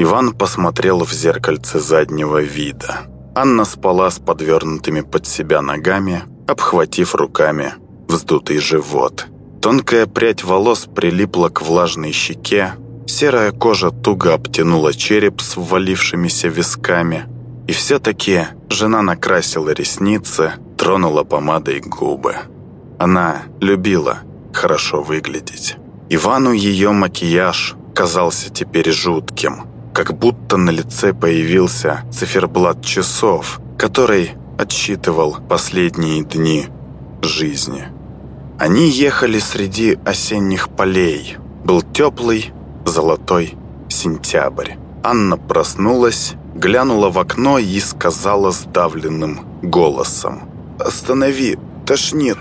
Иван посмотрел в зеркальце заднего вида. Анна спала с подвернутыми под себя ногами, обхватив руками вздутый живот. Тонкая прядь волос прилипла к влажной щеке, серая кожа туго обтянула череп с ввалившимися висками. И все-таки жена накрасила ресницы, тронула помадой губы. Она любила хорошо выглядеть. Ивану ее макияж казался теперь жутким, как будто на лице появился циферблат часов, который отсчитывал последние дни жизни. Они ехали среди осенних полей. Был теплый, золотой сентябрь. Анна проснулась, глянула в окно и сказала сдавленным голосом. «Останови, тошнит».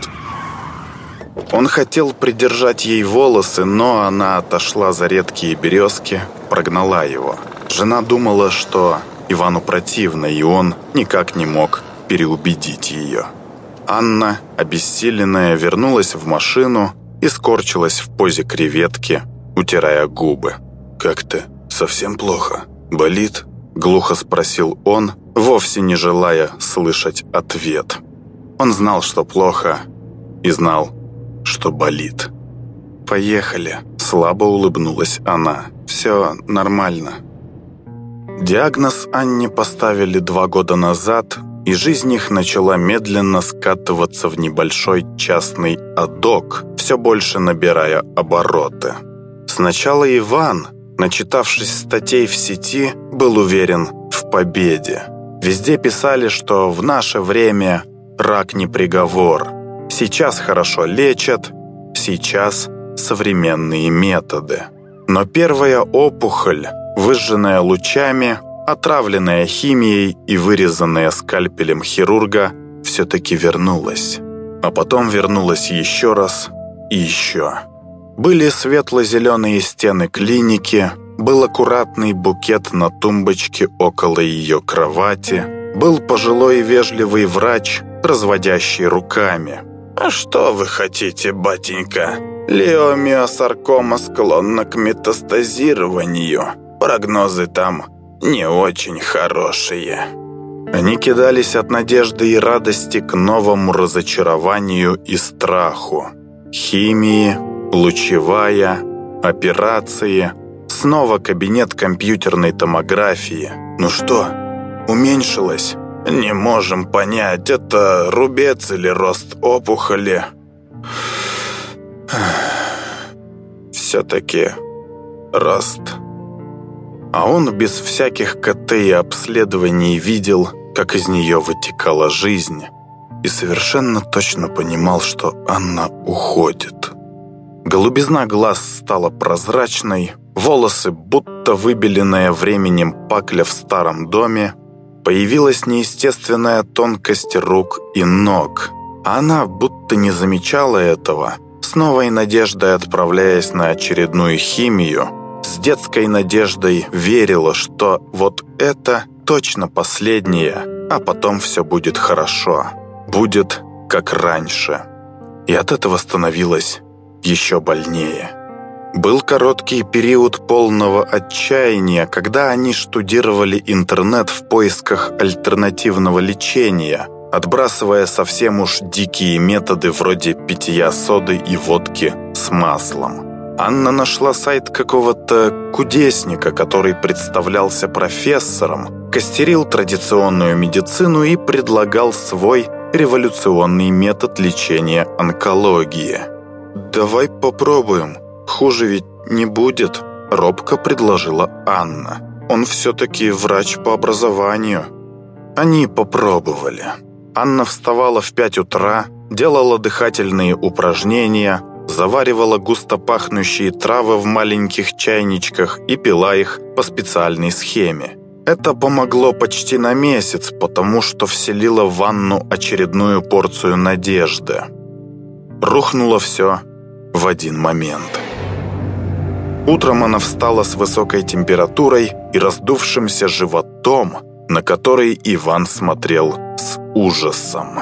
Он хотел придержать ей волосы, но она отошла за редкие березки, прогнала его. Жена думала, что Ивану противно, и он никак не мог переубедить ее. Анна, обессиленная, вернулась в машину и скорчилась в позе креветки, утирая губы. «Как-то совсем плохо. Болит?» – глухо спросил он, вовсе не желая слышать ответ. Он знал, что плохо, и знал, что болит. «Поехали», – слабо улыбнулась она. «Все нормально». Диагноз Анне поставили два года назад, и жизнь их начала медленно скатываться в небольшой частный адок, все больше набирая обороты. Сначала Иван, начитавшись статей в сети, был уверен в победе. Везде писали, что в наше время рак не приговор – Сейчас хорошо лечат, сейчас современные методы. Но первая опухоль, выжженная лучами, отравленная химией и вырезанная скальпелем хирурга, все-таки вернулась. А потом вернулась еще раз и еще. Были светло-зеленые стены клиники, был аккуратный букет на тумбочке около ее кровати, был пожилой вежливый врач, разводящий руками – «А что вы хотите, батенька? Леомиосаркома склонна к метастазированию. Прогнозы там не очень хорошие». Они кидались от надежды и радости к новому разочарованию и страху. Химии, лучевая, операции, снова кабинет компьютерной томографии. Ну что, уменьшилось? Не можем понять, это рубец или рост опухоли. Все-таки рост. А он без всяких КТ и обследований видел, как из нее вытекала жизнь, и совершенно точно понимал, что Анна уходит. Голубизна глаз стала прозрачной, волосы, будто выбеленная временем пакля в старом доме, Появилась неестественная тонкость рук и ног. Она будто не замечала этого, с новой надеждой отправляясь на очередную химию, с детской надеждой верила, что вот это точно последнее, а потом все будет хорошо. Будет как раньше. И от этого становилось еще больнее. Был короткий период полного отчаяния, когда они штудировали интернет в поисках альтернативного лечения, отбрасывая совсем уж дикие методы вроде питья соды и водки с маслом. Анна нашла сайт какого-то кудесника, который представлялся профессором, костерил традиционную медицину и предлагал свой революционный метод лечения онкологии. «Давай попробуем», «Хуже ведь не будет», – робко предложила Анна. «Он все-таки врач по образованию». Они попробовали. Анна вставала в пять утра, делала дыхательные упражнения, заваривала густо пахнущие травы в маленьких чайничках и пила их по специальной схеме. Это помогло почти на месяц, потому что вселило в ванну очередную порцию надежды. Рухнуло все в один момент. Утром она встала с высокой температурой и раздувшимся животом, на который Иван смотрел с ужасом.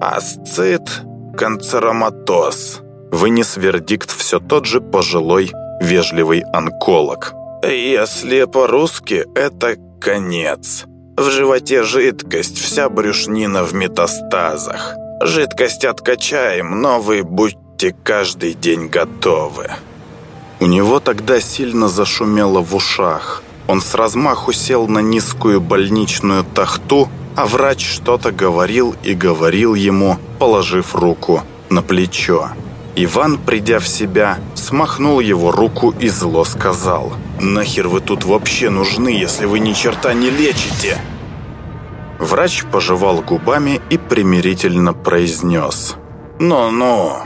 «Асцит канцероматоз», вынес вердикт все тот же пожилой, вежливый онколог. Если по-русски, это конец. В животе жидкость, вся брюшнина в метастазах. Жидкость откачаем, но вы будьте каждый день готовы. У него тогда сильно зашумело в ушах. Он с размаху сел на низкую больничную тахту, а врач что-то говорил и говорил ему, положив руку на плечо. Иван, придя в себя, смахнул его руку и зло сказал «Нахер вы тут вообще нужны, если вы ни черта не лечите?» Врач пожевал губами и примирительно произнес «Ну-ну,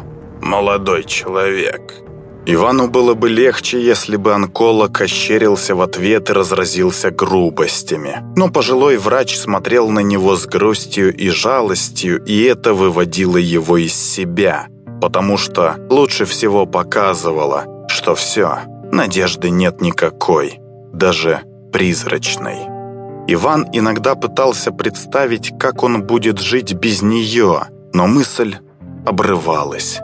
молодой человек». Ивану было бы легче, если бы онколог ощерился в ответ и разразился грубостями. Но пожилой врач смотрел на него с грустью и жалостью, и это выводило его из себя – потому что лучше всего показывала, что все, надежды нет никакой, даже призрачной. Иван иногда пытался представить, как он будет жить без нее, но мысль обрывалась.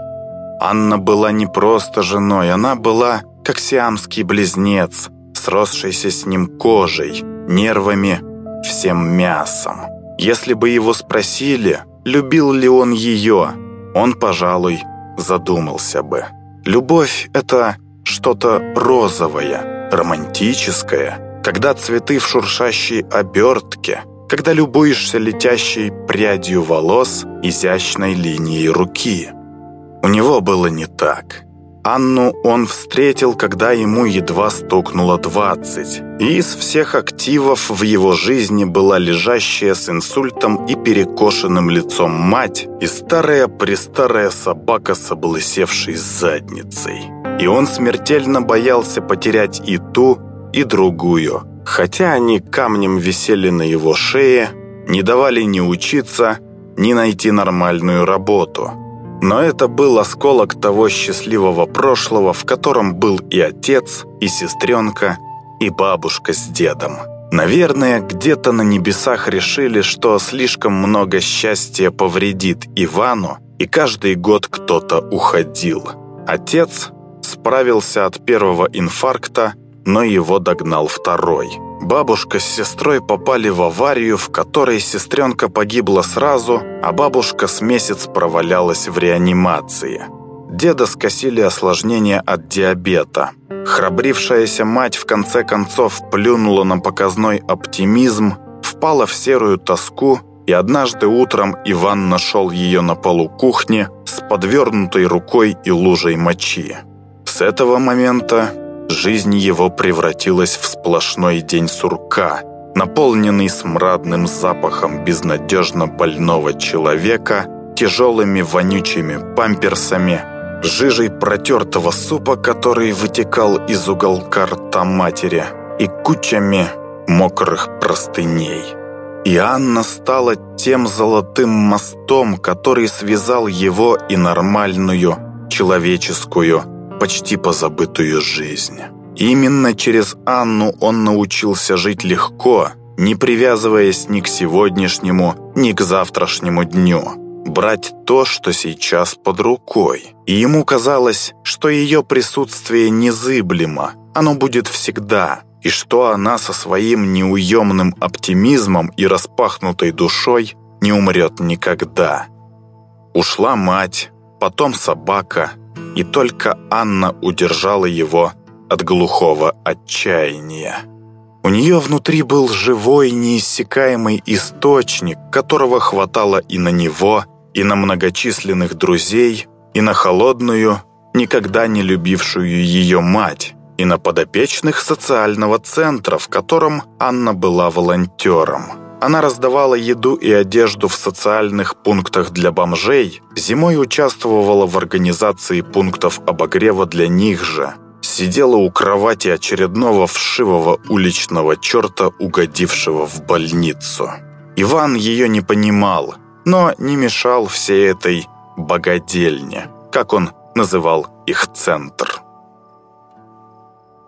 Анна была не просто женой, она была как сиамский близнец, сросшийся с ним кожей, нервами, всем мясом. Если бы его спросили, любил ли он ее, он, пожалуй, задумался бы. Любовь — это что-то розовое, романтическое, когда цветы в шуршащей обертке, когда любуешься летящей прядью волос, изящной линией руки. У него было не так. Анну он встретил, когда ему едва стукнуло 20, и из всех активов в его жизни была лежащая с инсультом и перекошенным лицом мать и старая-престарая собака с облысевшей задницей. И он смертельно боялся потерять и ту, и другую, хотя они камнем висели на его шее, не давали ни учиться, ни найти нормальную работу – но это был осколок того счастливого прошлого, в котором был и отец, и сестренка, и бабушка с дедом. Наверное, где-то на небесах решили, что слишком много счастья повредит Ивану, и каждый год кто-то уходил. Отец справился от первого инфаркта, но его догнал второй – Бабушка с сестрой попали в аварию, в которой сестренка погибла сразу, а бабушка с месяц провалялась в реанимации. Деда скосили осложнения от диабета. Храбрившаяся мать в конце концов плюнула на показной оптимизм, впала в серую тоску, и однажды утром Иван нашел ее на полу кухни с подвернутой рукой и лужей мочи. С этого момента Жизнь его превратилась в сплошной день сурка, наполненный смрадным запахом безнадежно больного человека, тяжелыми вонючими памперсами, жижей протертого супа, который вытекал из уголка рта матери, и кучами мокрых простыней. И Анна стала тем золотым мостом, который связал его и нормальную, человеческую, почти позабытую жизнь. Именно через Анну он научился жить легко, не привязываясь ни к сегодняшнему, ни к завтрашнему дню. Брать то, что сейчас под рукой. И ему казалось, что ее присутствие незыблемо, оно будет всегда, и что она со своим неуемным оптимизмом и распахнутой душой не умрет никогда. Ушла мать, потом собака, и только Анна удержала его от глухого отчаяния. У нее внутри был живой, неиссякаемый источник, которого хватало и на него, и на многочисленных друзей, и на холодную, никогда не любившую ее мать, и на подопечных социального центра, в котором Анна была волонтером. Она раздавала еду и одежду в социальных пунктах для бомжей, зимой участвовала в организации пунктов обогрева для них же, сидела у кровати очередного вшивого уличного черта, угодившего в больницу. Иван ее не понимал, но не мешал всей этой «богадельне», как он называл их центр.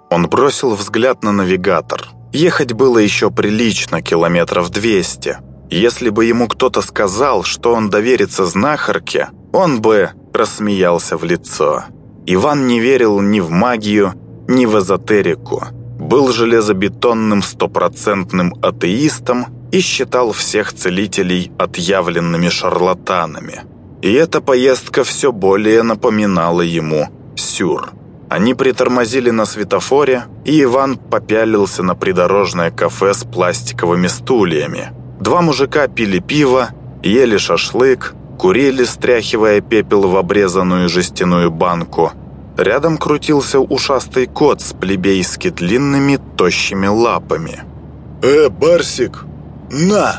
Он бросил взгляд на навигатор – Ехать было еще прилично, километров 200. Если бы ему кто-то сказал, что он доверится знахарке, он бы рассмеялся в лицо. Иван не верил ни в магию, ни в эзотерику. был железобетонным стопроцентным атеистом и считал всех целителей отъявленными шарлатанами. И эта поездка все более напоминала ему сюр. Они притормозили на светофоре, и Иван попялился на придорожное кафе с пластиковыми стульями. Два мужика пили пиво, ели шашлык, курили, стряхивая пепел в обрезанную жестяную банку. Рядом крутился ушастый кот с плебейски длинными тощими лапами. «Э, Барсик, на!»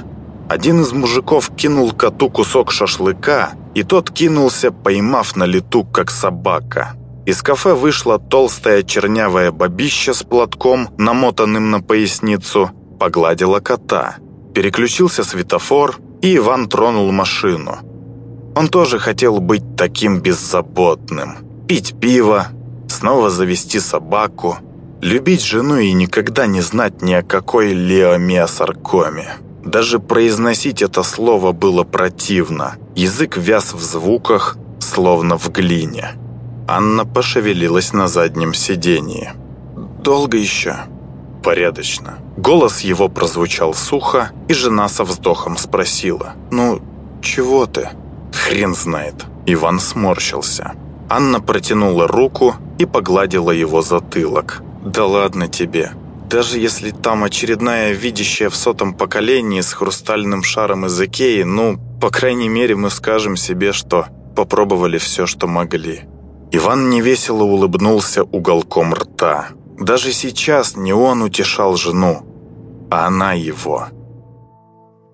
Один из мужиков кинул коту кусок шашлыка, и тот кинулся, поймав на лету, как собака. Из кафе вышла толстая чернявая бабища с платком, намотанным на поясницу, погладила кота. Переключился светофор, и Иван тронул машину. Он тоже хотел быть таким беззаботным. Пить пиво, снова завести собаку, любить жену и никогда не знать ни о какой леомиосаркоме. Даже произносить это слово было противно. Язык вяз в звуках, словно в глине. Анна пошевелилась на заднем сидении. «Долго еще?» «Порядочно». Голос его прозвучал сухо, и жена со вздохом спросила. «Ну, чего ты?» «Хрен знает». Иван сморщился. Анна протянула руку и погладила его затылок. «Да ладно тебе. Даже если там очередная видящая в сотом поколении с хрустальным шаром из Икеи, ну, по крайней мере, мы скажем себе, что попробовали все, что могли». Иван невесело улыбнулся уголком рта. Даже сейчас не он утешал жену, а она его.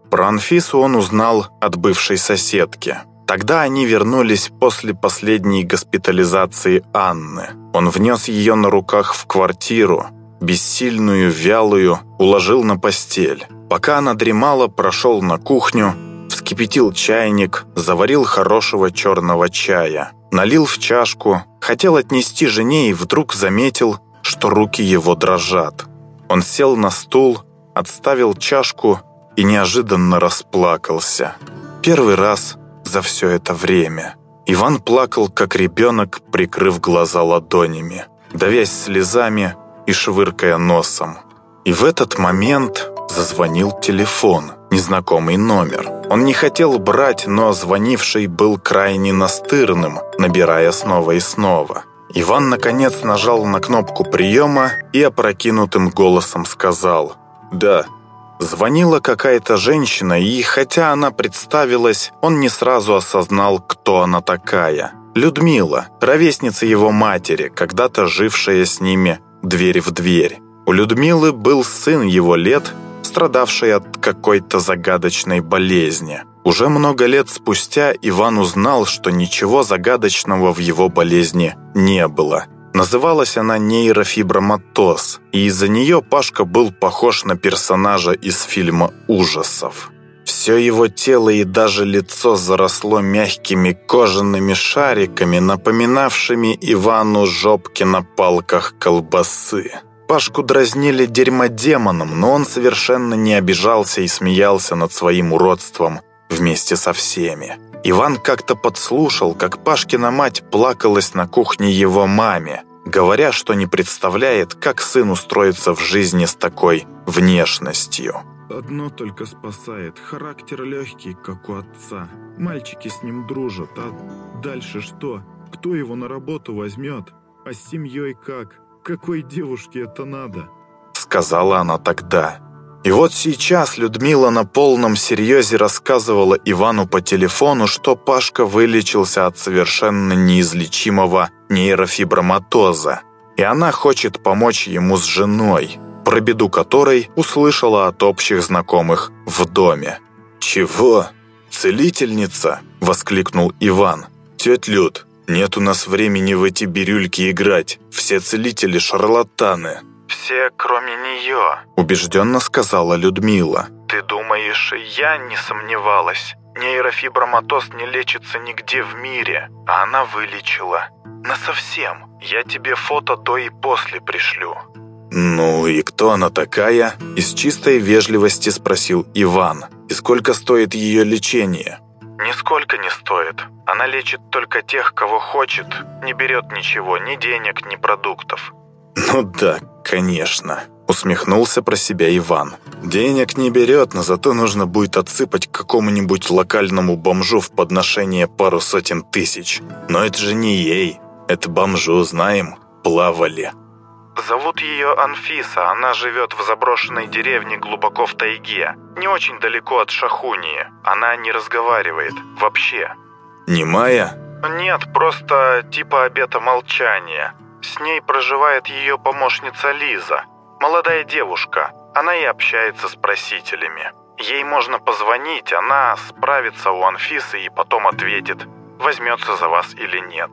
Про Анфису он узнал от бывшей соседки. Тогда они вернулись после последней госпитализации Анны. Он внес ее на руках в квартиру, бессильную, вялую, уложил на постель. Пока она дремала, прошел на кухню, вскипятил чайник, заварил хорошего черного чая, налил в чашку, хотел отнести жене и вдруг заметил, что руки его дрожат. Он сел на стул, отставил чашку и неожиданно расплакался. Первый раз за все это время. Иван плакал, как ребенок, прикрыв глаза ладонями, давясь слезами и швыркая носом. И в этот момент зазвонил телефон, незнакомый номер. Он не хотел брать, но звонивший был крайне настырным, набирая снова и снова. Иван, наконец, нажал на кнопку приема и опрокинутым голосом сказал «Да». Звонила какая-то женщина, и хотя она представилась, он не сразу осознал, кто она такая. Людмила, ровесница его матери, когда-то жившая с ними дверь в дверь. У Людмилы был сын его лет, страдавший от какой-то загадочной болезни. Уже много лет спустя Иван узнал, что ничего загадочного в его болезни не было. Называлась она нейрофиброматоз, и из-за нее Пашка был похож на персонажа из фильма ужасов. Все его тело и даже лицо заросло мягкими кожаными шариками, напоминавшими Ивану жопки на палках колбасы. Пашку дразнили дерьмодемоном, но он совершенно не обижался и смеялся над своим уродством вместе со всеми. Иван как-то подслушал, как Пашкина мать плакалась на кухне его маме, говоря, что не представляет, как сын устроится в жизни с такой внешностью. «Одно только спасает. Характер легкий, как у отца. Мальчики с ним дружат, а дальше что? Кто его на работу возьмет? А с семьей как? Какой девушке это надо?» Сказала она тогда. И вот сейчас Людмила на полном серьезе рассказывала Ивану по телефону, что Пашка вылечился от совершенно неизлечимого нейрофиброматоза, и она хочет помочь ему с женой, про беду которой услышала от общих знакомых в доме. «Чего? Целительница?» – воскликнул Иван. «Тетя Люд, нет у нас времени в эти бирюльки играть. Все целители – шарлатаны». «Все, кроме нее», – убежденно сказала Людмила. «Ты думаешь, я не сомневалась? Нейрофиброматоз не лечится нигде в мире, а она вылечила. Насовсем. Я тебе фото до и после пришлю». «Ну и кто она такая?» – из чистой вежливости спросил Иван. «И сколько стоит ее лечение?» «Нисколько не стоит. Она лечит только тех, кого хочет. Не берет ничего, ни денег, ни продуктов». «Ну да, конечно», — усмехнулся про себя Иван. «Денег не берет, но зато нужно будет отсыпать какому-нибудь локальному бомжу в подношение пару сотен тысяч. Но это же не ей, это бомжу, знаем, плавали». Зовут ее Анфиса, она живет в заброшенной деревне глубоко в тайге, не очень далеко от Шахунии. Она не разговаривает, вообще. «Не Майя?» Нет, просто типа обета молчания. С ней проживает ее помощница Лиза, молодая девушка. Она и общается с просителями. Ей можно позвонить, она справится у Анфисы и потом ответит, возьмется за вас или нет.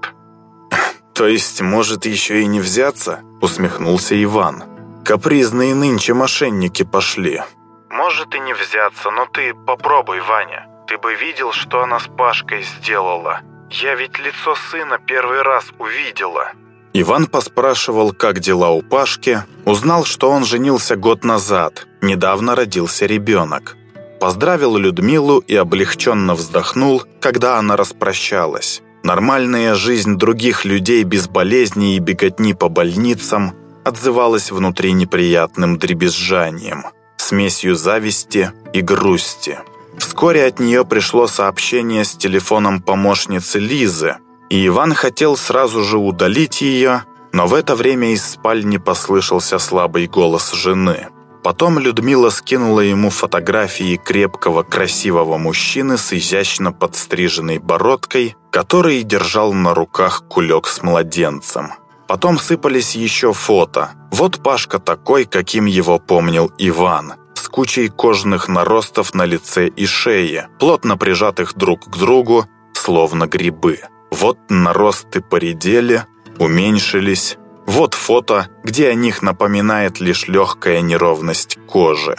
«То есть, может, еще и не взяться?» — усмехнулся Иван. «Капризные нынче мошенники пошли». «Может и не взяться, но ты попробуй, Ваня. Ты бы видел, что она с Пашкой сделала. Я ведь лицо сына первый раз увидела». Иван поспрашивал, как дела у Пашки, узнал, что он женился год назад, недавно родился ребенок. Поздравил Людмилу и облегченно вздохнул, когда она распрощалась. Нормальная жизнь других людей без болезней и беготни по больницам отзывалась внутри неприятным дребезжанием, смесью зависти и грусти. Вскоре от нее пришло сообщение с телефоном помощницы Лизы, и Иван хотел сразу же удалить ее, но в это время из спальни послышался слабый голос жены. Потом Людмила скинула ему фотографии крепкого, красивого мужчины с изящно подстриженной бородкой, который держал на руках кулек с младенцем. Потом сыпались еще фото. Вот Пашка такой, каким его помнил Иван, с кучей кожных наростов на лице и шее, плотно прижатых друг к другу, словно грибы. Вот наросты поредели, уменьшились, вот фото, где о них напоминает лишь легкая неровность кожи.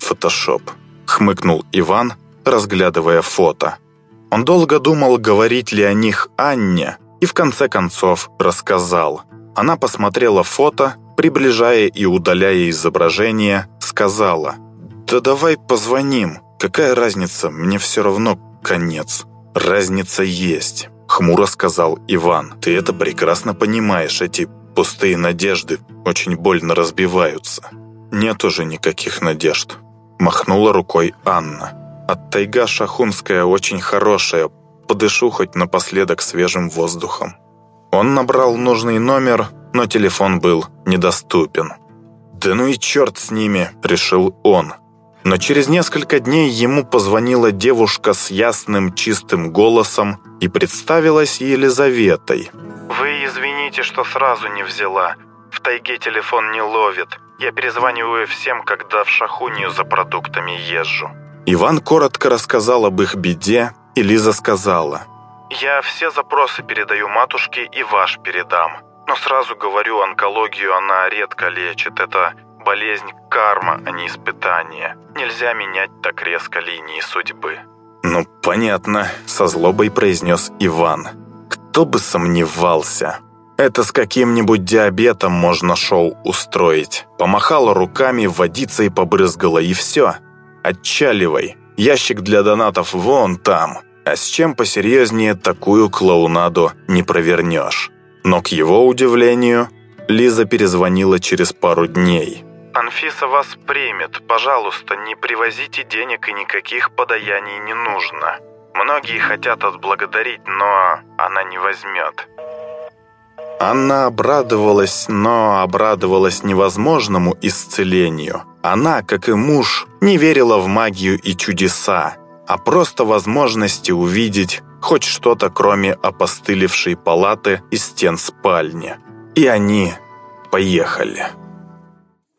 «Фотошоп», — хмыкнул Иван, разглядывая фото. Он долго думал, говорить ли о них Анне, и в конце концов рассказал. Она посмотрела фото, приближая и удаляя изображение, сказала, «Да давай позвоним, какая разница, мне все равно конец». «Разница есть», — хмуро сказал Иван. «Ты это прекрасно понимаешь, эти Пустые надежды очень больно разбиваются. Нет уже никаких надежд. Махнула рукой Анна. От тайга шахунская очень хорошая. Подышу хоть напоследок свежим воздухом. Он набрал нужный номер, но телефон был недоступен. «Да ну и черт с ними», — решил он. Но через несколько дней ему позвонила девушка с ясным чистым голосом и представилась Елизаветой. «Вы извините, что сразу не взяла. В тайге телефон не ловит. Я перезваниваю всем, когда в Шахунию за продуктами езжу». Иван коротко рассказал об их беде, и Лиза сказала. «Я все запросы передаю матушке и ваш передам. Но сразу говорю, онкологию она редко лечит. Это болезнь карма, а не испытание. Нельзя менять так резко линии судьбы». «Ну, понятно», — со злобой произнес Иван. «Кто бы сомневался. Это с каким-нибудь диабетом можно шоу устроить. Помахала руками, водицей побрызгала и все. Отчаливай. Ящик для донатов вон там. А с чем посерьезнее такую клоунаду не провернешь». Но, к его удивлению, Лиза перезвонила через пару дней. «Анфиса вас примет. Пожалуйста, не привозите денег и никаких подаяний не нужно. Многие хотят отблагодарить, но она не возьмет». Анна обрадовалась, но обрадовалась невозможному исцелению. Она, как и муж, не верила в магию и чудеса, а просто возможности увидеть хоть что-то, кроме опостылевшей палаты и стен спальни. И они поехали.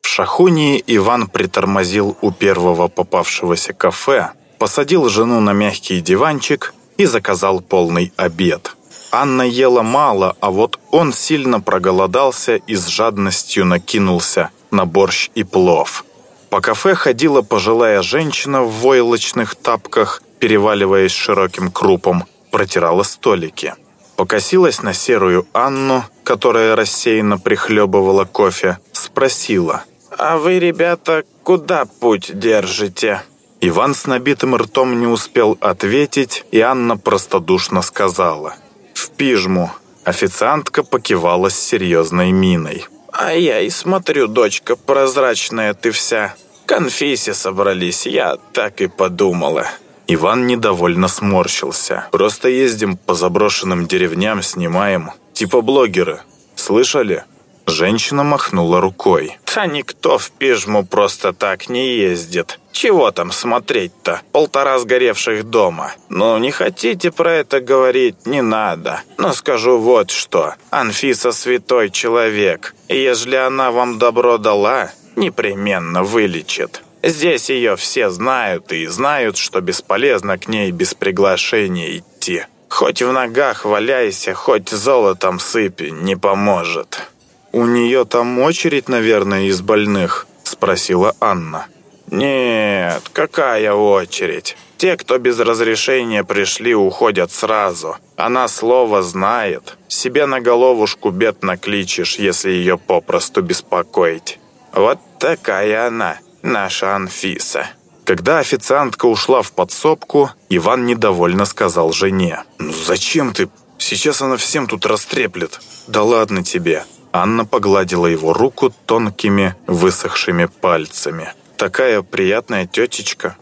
В Шахунии Иван притормозил у первого попавшегося кафе, посадил жену на мягкий диванчик и заказал полный обед. Анна ела мало, а вот он сильно проголодался и с жадностью накинулся на борщ и плов. По кафе ходила пожилая женщина в войлочных тапках, переваливаясь широким крупом, протирала столики покосилась на серую Анну, которая рассеянно прихлебывала кофе, спросила. «А вы, ребята, куда путь держите?» Иван с набитым ртом не успел ответить, и Анна простодушно сказала. «В пижму». Официантка покивала с серьезной миной. А я и смотрю, дочка, прозрачная ты вся. К Конфисе собрались, я так и подумала». Иван недовольно сморщился. «Просто ездим по заброшенным деревням, снимаем. Типа блогеры. Слышали?» Женщина махнула рукой. «Да никто в Пижму просто так не ездит. Чего там смотреть-то? Полтора сгоревших дома. Ну, не хотите про это говорить, не надо. Но скажу вот что. Анфиса святой человек. И ежели она вам добро дала, непременно вылечит. Здесь ее все знают и знают, что бесполезно к ней без приглашения идти. Хоть в ногах валяйся, хоть золотом сыпи, не поможет». «У нее там очередь, наверное, из больных?» – спросила Анна. «Нет, какая очередь? Те, кто без разрешения пришли, уходят сразу. Она слово знает. Себе на головушку бед накличешь, если ее попросту беспокоить. Вот такая она, наша Анфиса». Когда официантка ушла в подсобку, Иван недовольно сказал жене. «Ну зачем ты? Сейчас она всем тут растреплет». «Да ладно тебе. Анна погладила его руку тонкими, высохшими пальцами. «Такая приятная тетечка».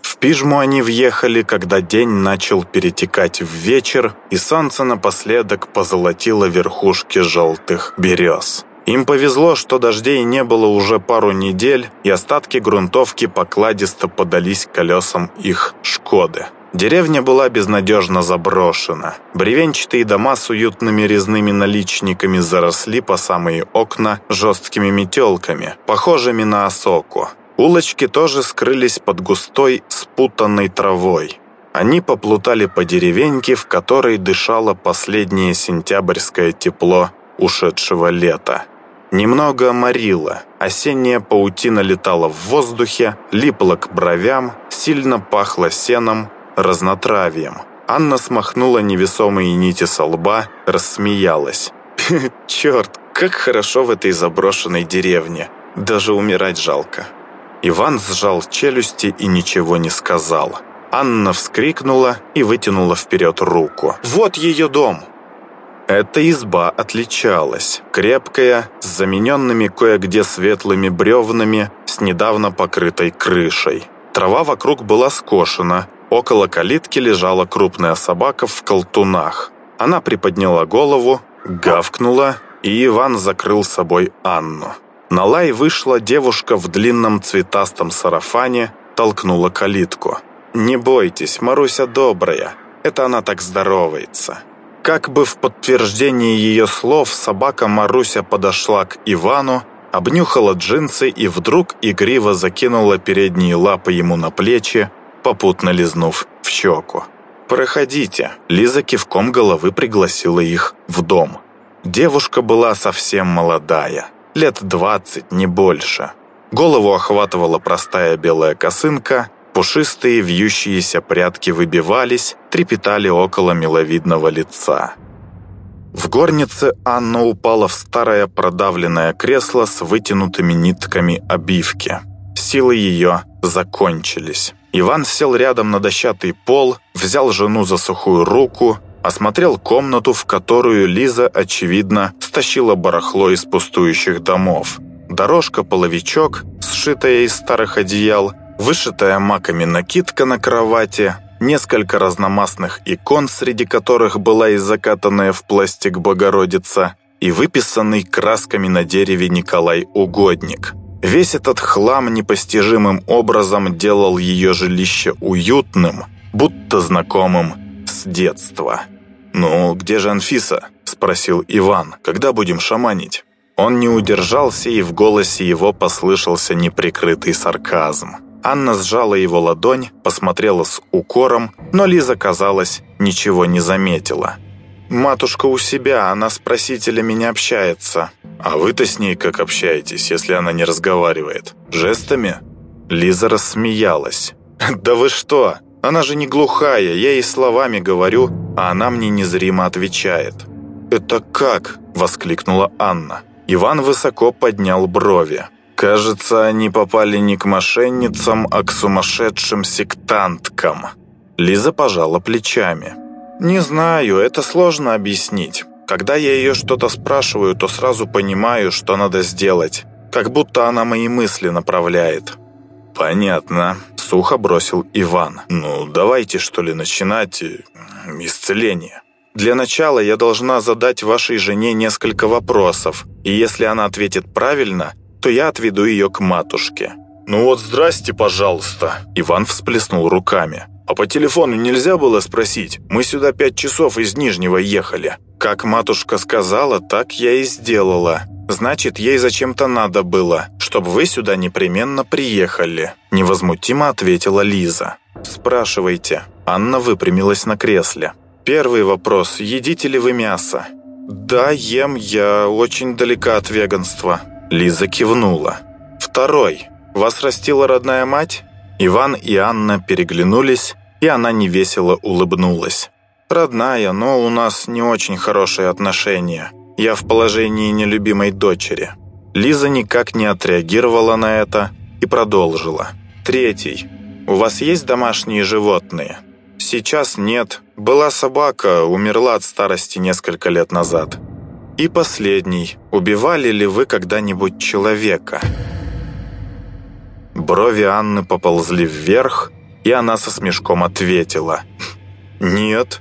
В Пижму они въехали, когда день начал перетекать в вечер, и солнце напоследок позолотило верхушки желтых берез. Им повезло, что дождей не было уже пару недель, и остатки грунтовки покладисто подались колесам их «Шкоды». Деревня была безнадежно заброшена. Бревенчатые дома с уютными резными наличниками заросли по самые окна жесткими метелками, похожими на осоку. Улочки тоже скрылись под густой, спутанной травой. Они поплутали по деревеньке, в которой дышало последнее сентябрьское тепло ушедшего лета. Немного морило, осенняя паутина летала в воздухе, липла к бровям, сильно пахло сеном, разнотравием. Анна смахнула невесомые нити со лба, рассмеялась. «Черт, как хорошо в этой заброшенной деревне. Даже умирать жалко». Иван сжал челюсти и ничего не сказал. Анна вскрикнула и вытянула вперед руку. «Вот ее дом!» Эта изба отличалась. Крепкая, с замененными кое-где светлыми бревнами, с недавно покрытой крышей. Трава вокруг была скошена, Около калитки лежала крупная собака в колтунах. Она приподняла голову, гавкнула, и Иван закрыл собой Анну. На лай вышла девушка в длинном цветастом сарафане, толкнула калитку. «Не бойтесь, Маруся добрая, это она так здоровается». Как бы в подтверждении ее слов, собака Маруся подошла к Ивану, обнюхала джинсы и вдруг игриво закинула передние лапы ему на плечи, попутно лизнув в щеку. «Проходите». Лиза кивком головы пригласила их в дом. Девушка была совсем молодая, лет двадцать, не больше. Голову охватывала простая белая косынка, пушистые вьющиеся прядки выбивались, трепетали около миловидного лица. В горнице Анна упала в старое продавленное кресло с вытянутыми нитками обивки. Силы ее закончились. Иван сел рядом на дощатый пол, взял жену за сухую руку, осмотрел комнату, в которую Лиза, очевидно, стащила барахло из пустующих домов. Дорожка-половичок, сшитая из старых одеял, вышитая маками накидка на кровати, несколько разномастных икон, среди которых была и закатанная в пластик Богородица, и выписанный красками на дереве Николай Угодник – Весь этот хлам непостижимым образом делал ее жилище уютным, будто знакомым с детства. «Ну, где же Анфиса?» – спросил Иван. «Когда будем шаманить?» Он не удержался, и в голосе его послышался неприкрытый сарказм. Анна сжала его ладонь, посмотрела с укором, но Лиза, казалось, ничего не заметила. «Матушка у себя, она с просителями не общается». «А вы-то с ней как общаетесь, если она не разговаривает? Жестами?» Лиза рассмеялась. «Да вы что? Она же не глухая, я ей словами говорю, а она мне незримо отвечает». «Это как?» – воскликнула Анна. Иван высоко поднял брови. «Кажется, они попали не к мошенницам, а к сумасшедшим сектанткам». Лиза пожала плечами. «Не знаю, это сложно объяснить. Когда я ее что-то спрашиваю, то сразу понимаю, что надо сделать. Как будто она мои мысли направляет». «Понятно», — сухо бросил Иван. «Ну, давайте, что ли, начинать э, исцеление». Для начала я должна задать вашей жене несколько вопросов, и если она ответит правильно, то я отведу ее к матушке». «Ну вот здрасте, пожалуйста», — Иван всплеснул руками. «А по телефону нельзя было спросить? Мы сюда пять часов из Нижнего ехали». «Как матушка сказала, так я и сделала. Значит, ей зачем-то надо было, чтобы вы сюда непременно приехали», — невозмутимо ответила Лиза. «Спрашивайте». Анна выпрямилась на кресле. Первый вопрос. Едите ли вы мясо? Да, ем, я очень далека от веганства. Лиза кивнула. Второй. Вас растила родная мать? Иван и Анна переглянулись, и она невесело улыбнулась. Родная, но у нас не очень хорошие отношения. Я в положении нелюбимой дочери. Лиза никак не отреагировала на это и продолжила. Третий. У вас есть домашние животные? Сейчас нет. Была собака, умерла от старости несколько лет назад. И последний. Убивали ли вы когда-нибудь человека? Брови Анны поползли вверх, и она со смешком ответила. «Нет».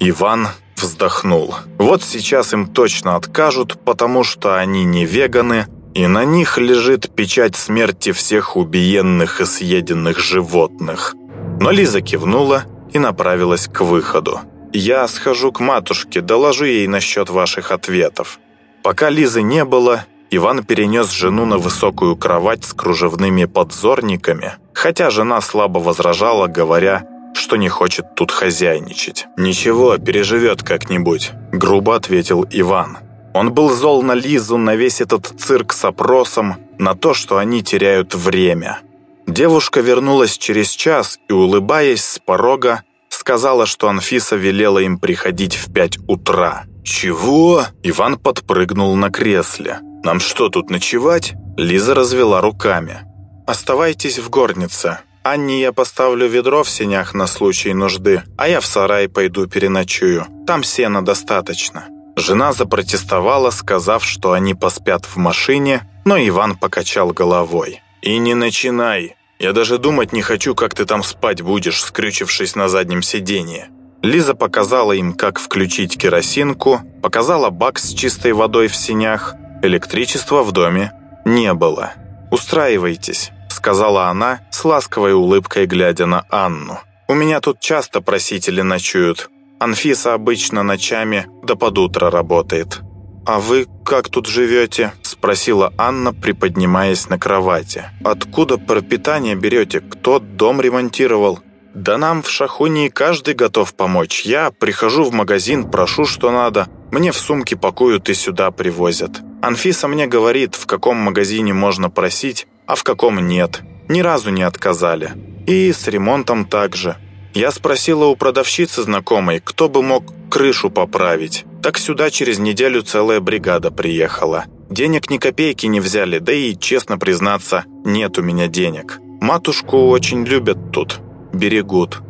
Иван вздохнул. «Вот сейчас им точно откажут, потому что они не веганы, и на них лежит печать смерти всех убиенных и съеденных животных». Но Лиза кивнула и направилась к выходу. «Я схожу к матушке, доложу ей насчет ваших ответов». Пока Лизы не было, Иван перенес жену на высокую кровать с кружевными подзорниками, хотя жена слабо возражала, говоря, что не хочет тут хозяйничать. «Ничего, переживет как-нибудь», – грубо ответил Иван. Он был зол на Лизу, на весь этот цирк с опросом, на то, что они теряют время. Девушка вернулась через час и, улыбаясь с порога, сказала, что Анфиса велела им приходить в пять утра. «Чего?» Иван подпрыгнул на кресле. «Нам что, тут ночевать?» Лиза развела руками. «Оставайтесь в горнице. Анне я поставлю ведро в сенях на случай нужды, а я в сарай пойду переночую. Там сена достаточно». Жена запротестовала, сказав, что они поспят в машине, но Иван покачал головой. «И не начинай. Я даже думать не хочу, как ты там спать будешь, скрючившись на заднем сиденье». Лиза показала им, как включить керосинку, показала бак с чистой водой в синях. Электричества в доме не было. «Устраивайтесь», — сказала она, с ласковой улыбкой глядя на Анну. «У меня тут часто просители ночуют. Анфиса обычно ночами до под утро работает». «А вы как тут живете?» – спросила Анна, приподнимаясь на кровати. «Откуда пропитание берете? Кто дом ремонтировал?» «Да нам в Шахунии каждый готов помочь. Я прихожу в магазин, прошу, что надо. Мне в сумке пакуют и сюда привозят. Анфиса мне говорит, в каком магазине можно просить, а в каком нет. Ни разу не отказали. И с ремонтом также. Я спросила у продавщицы знакомой, кто бы мог крышу поправить. Так сюда через неделю целая бригада приехала. Денег ни копейки не взяли, да и, честно признаться, нет у меня денег. Матушку очень любят тут, берегут.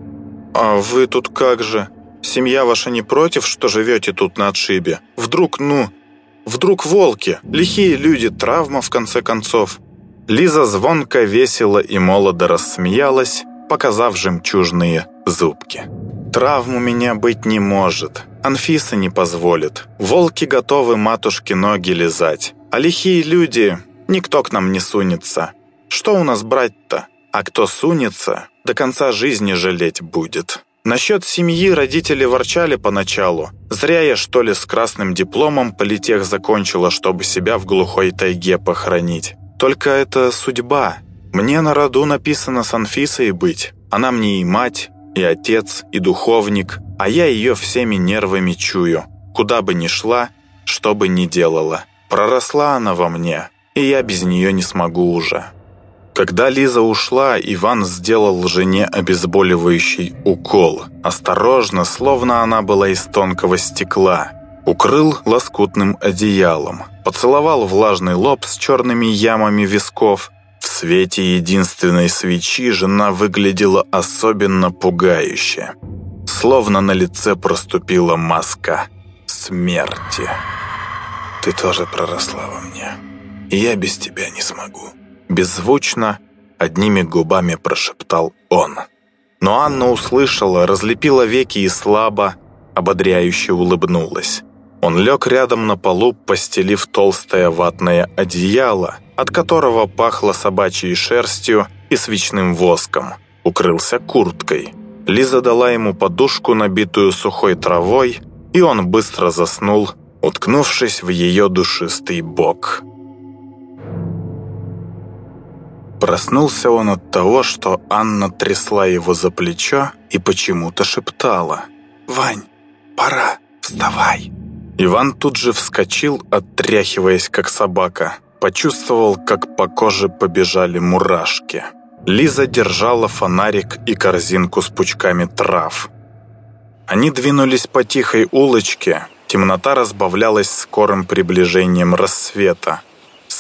А вы тут как же? Семья ваша не против, что живете тут на отшибе? Вдруг, ну, вдруг волки, лихие люди, травма в конце концов. Лиза звонко, весело и молодо рассмеялась, показав жемчужные зубки. «Травм у меня быть не может. Анфиса не позволит. Волки готовы матушке ноги лизать. А лихие люди, никто к нам не сунется. Что у нас брать-то? А кто сунется, до конца жизни жалеть будет». Насчет семьи родители ворчали поначалу. Зря я, что ли, с красным дипломом политех закончила, чтобы себя в глухой тайге похоронить. Только это судьба. Мне на роду написано с Анфисой быть. Она мне и мать, и отец, и духовник, а я ее всеми нервами чую. Куда бы ни шла, что бы ни делала. Проросла она во мне, и я без нее не смогу уже. Когда Лиза ушла, Иван сделал жене обезболивающий укол. Осторожно, словно она была из тонкого стекла. Укрыл лоскутным одеялом. Поцеловал влажный лоб с черными ямами висков – в свете единственной свечи жена выглядела особенно пугающе. Словно на лице проступила маска. смерти. Ты тоже проросла во мне, я без тебя не смогу. Беззвучно, одними губами прошептал он. Но Анна услышала, разлепила веки и слабо, ободряюще улыбнулась. Он лег рядом на полу, постелив толстое ватное одеяло, от которого пахло собачьей шерстью и свечным воском. Укрылся курткой. Лиза дала ему подушку, набитую сухой травой, и он быстро заснул, уткнувшись в ее душистый бок. Проснулся он от того, что Анна трясла его за плечо и почему-то шептала. «Вань, пора, вставай!» Иван тут же вскочил, оттряхиваясь как собака. Почувствовал, как по коже побежали мурашки. Лиза держала фонарик и корзинку с пучками трав. Они двинулись по тихой улочке. Темнота разбавлялась скорым приближением рассвета.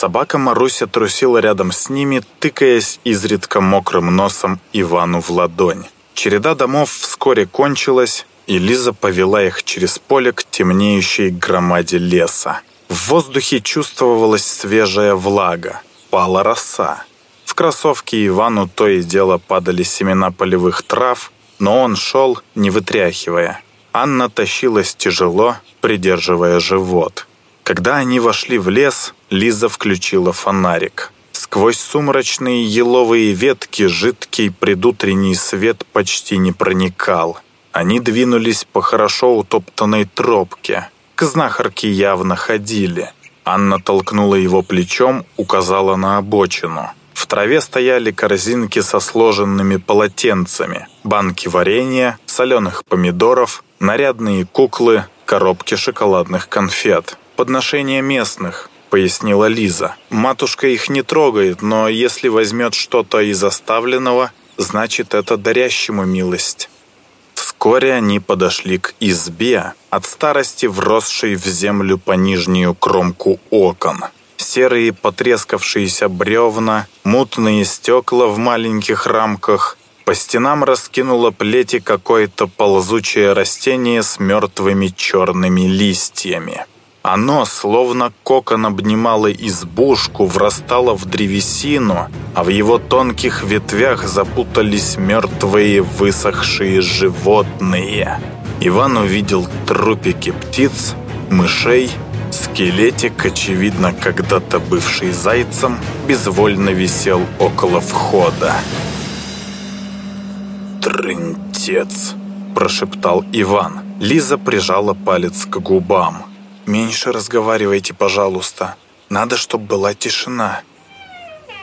Собака Маруся трусила рядом с ними, тыкаясь изредка мокрым носом Ивану в ладонь. Череда домов вскоре кончилась, и Лиза повела их через поле к темнеющей громаде леса. В воздухе чувствовалась свежая влага, пала роса. В кроссовке Ивану то и дело падали семена полевых трав, но он шел, не вытряхивая. Анна тащилась тяжело, придерживая живот. Когда они вошли в лес, Лиза включила фонарик. Сквозь сумрачные еловые ветки жидкий предутренний свет почти не проникал. Они двинулись по хорошо утоптанной тропке. К знахарке явно ходили. Анна толкнула его плечом, указала на обочину. В траве стояли корзинки со сложенными полотенцами, банки варенья, соленых помидоров, нарядные куклы, коробки шоколадных конфет подношения местных», — пояснила Лиза. «Матушка их не трогает, но если возьмет что-то из оставленного, значит, это дарящему милость». Вскоре они подошли к избе, от старости вросшей в землю по нижнюю кромку окон. Серые потрескавшиеся бревна, мутные стекла в маленьких рамках. По стенам раскинуло плети какое-то ползучее растение с мертвыми черными листьями. Оно, словно кокон обнимало избушку, врастало в древесину, а в его тонких ветвях запутались мертвые высохшие животные. Иван увидел трупики птиц, мышей, скелетик, очевидно, когда-то бывший зайцем, безвольно висел около входа. «Трындец!» – прошептал Иван. Лиза прижала палец к губам. «Меньше разговаривайте, пожалуйста. Надо, чтобы была тишина».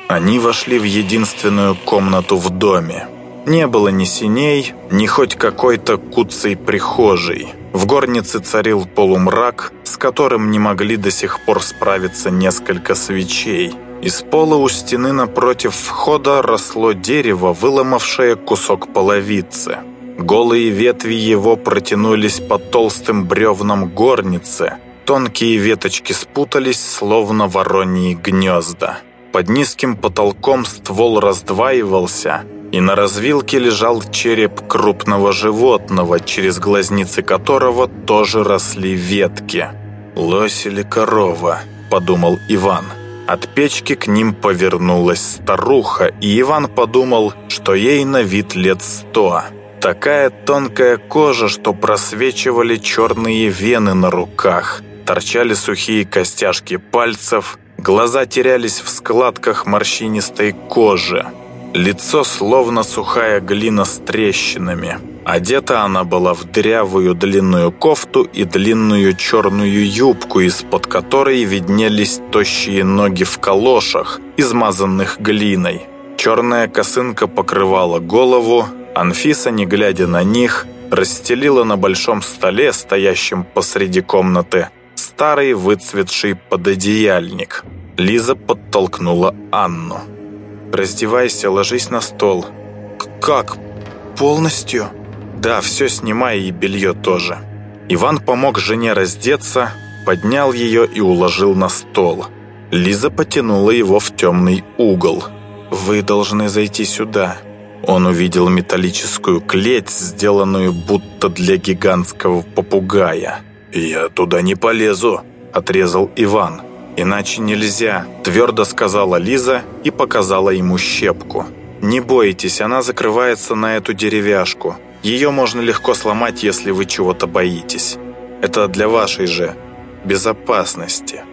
Они вошли в единственную комнату в доме. Не было ни синей, ни хоть какой-то куцей прихожей. В горнице царил полумрак, с которым не могли до сих пор справиться несколько свечей. Из пола у стены напротив входа росло дерево, выломавшее кусок половицы. Голые ветви его протянулись по толстым бревнам горницы, Тонкие веточки спутались, словно вороньи гнезда. Под низким потолком ствол раздваивался, и на развилке лежал череп крупного животного, через глазницы которого тоже росли ветки. «Лось или корова?» – подумал Иван. От печки к ним повернулась старуха, и Иван подумал, что ей на вид лет сто. Такая тонкая кожа, что просвечивали черные вены на руках – торчали сухие костяшки пальцев, глаза терялись в складках морщинистой кожи. Лицо словно сухая глина с трещинами. Одета она была в дырявую длинную кофту и длинную черную юбку, из-под которой виднелись тощие ноги в калошах, измазанных глиной. Черная косынка покрывала голову, Анфиса, не глядя на них, расстелила на большом столе, стоящем посреди комнаты, старый выцветший пододеяльник. Лиза подтолкнула Анну. «Раздевайся, ложись на стол». «Как? Полностью?» «Да, все снимай и белье тоже». Иван помог жене раздеться, поднял ее и уложил на стол. Лиза потянула его в темный угол. «Вы должны зайти сюда». Он увидел металлическую клеть, сделанную будто для гигантского попугая. «Я туда не полезу», – отрезал Иван. «Иначе нельзя», – твердо сказала Лиза и показала ему щепку. «Не бойтесь, она закрывается на эту деревяшку. Ее можно легко сломать, если вы чего-то боитесь. Это для вашей же безопасности».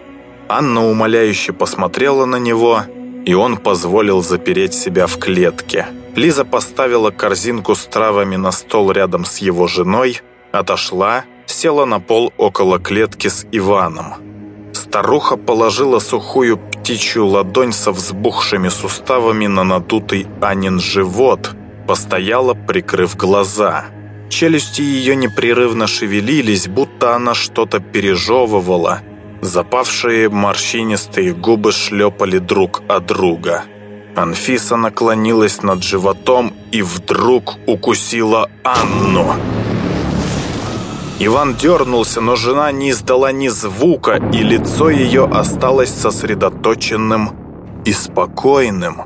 Анна умоляюще посмотрела на него, и он позволил запереть себя в клетке. Лиза поставила корзинку с травами на стол рядом с его женой, отошла, села на пол около клетки с Иваном. Старуха положила сухую птичью ладонь со взбухшими суставами на надутый Анин живот, постояла, прикрыв глаза. Челюсти ее непрерывно шевелились, будто она что-то пережевывала – Запавшие морщинистые губы шлепали друг о друга. Анфиса наклонилась над животом и вдруг укусила Анну. Иван дернулся, но жена не издала ни звука, и лицо ее осталось сосредоточенным и спокойным.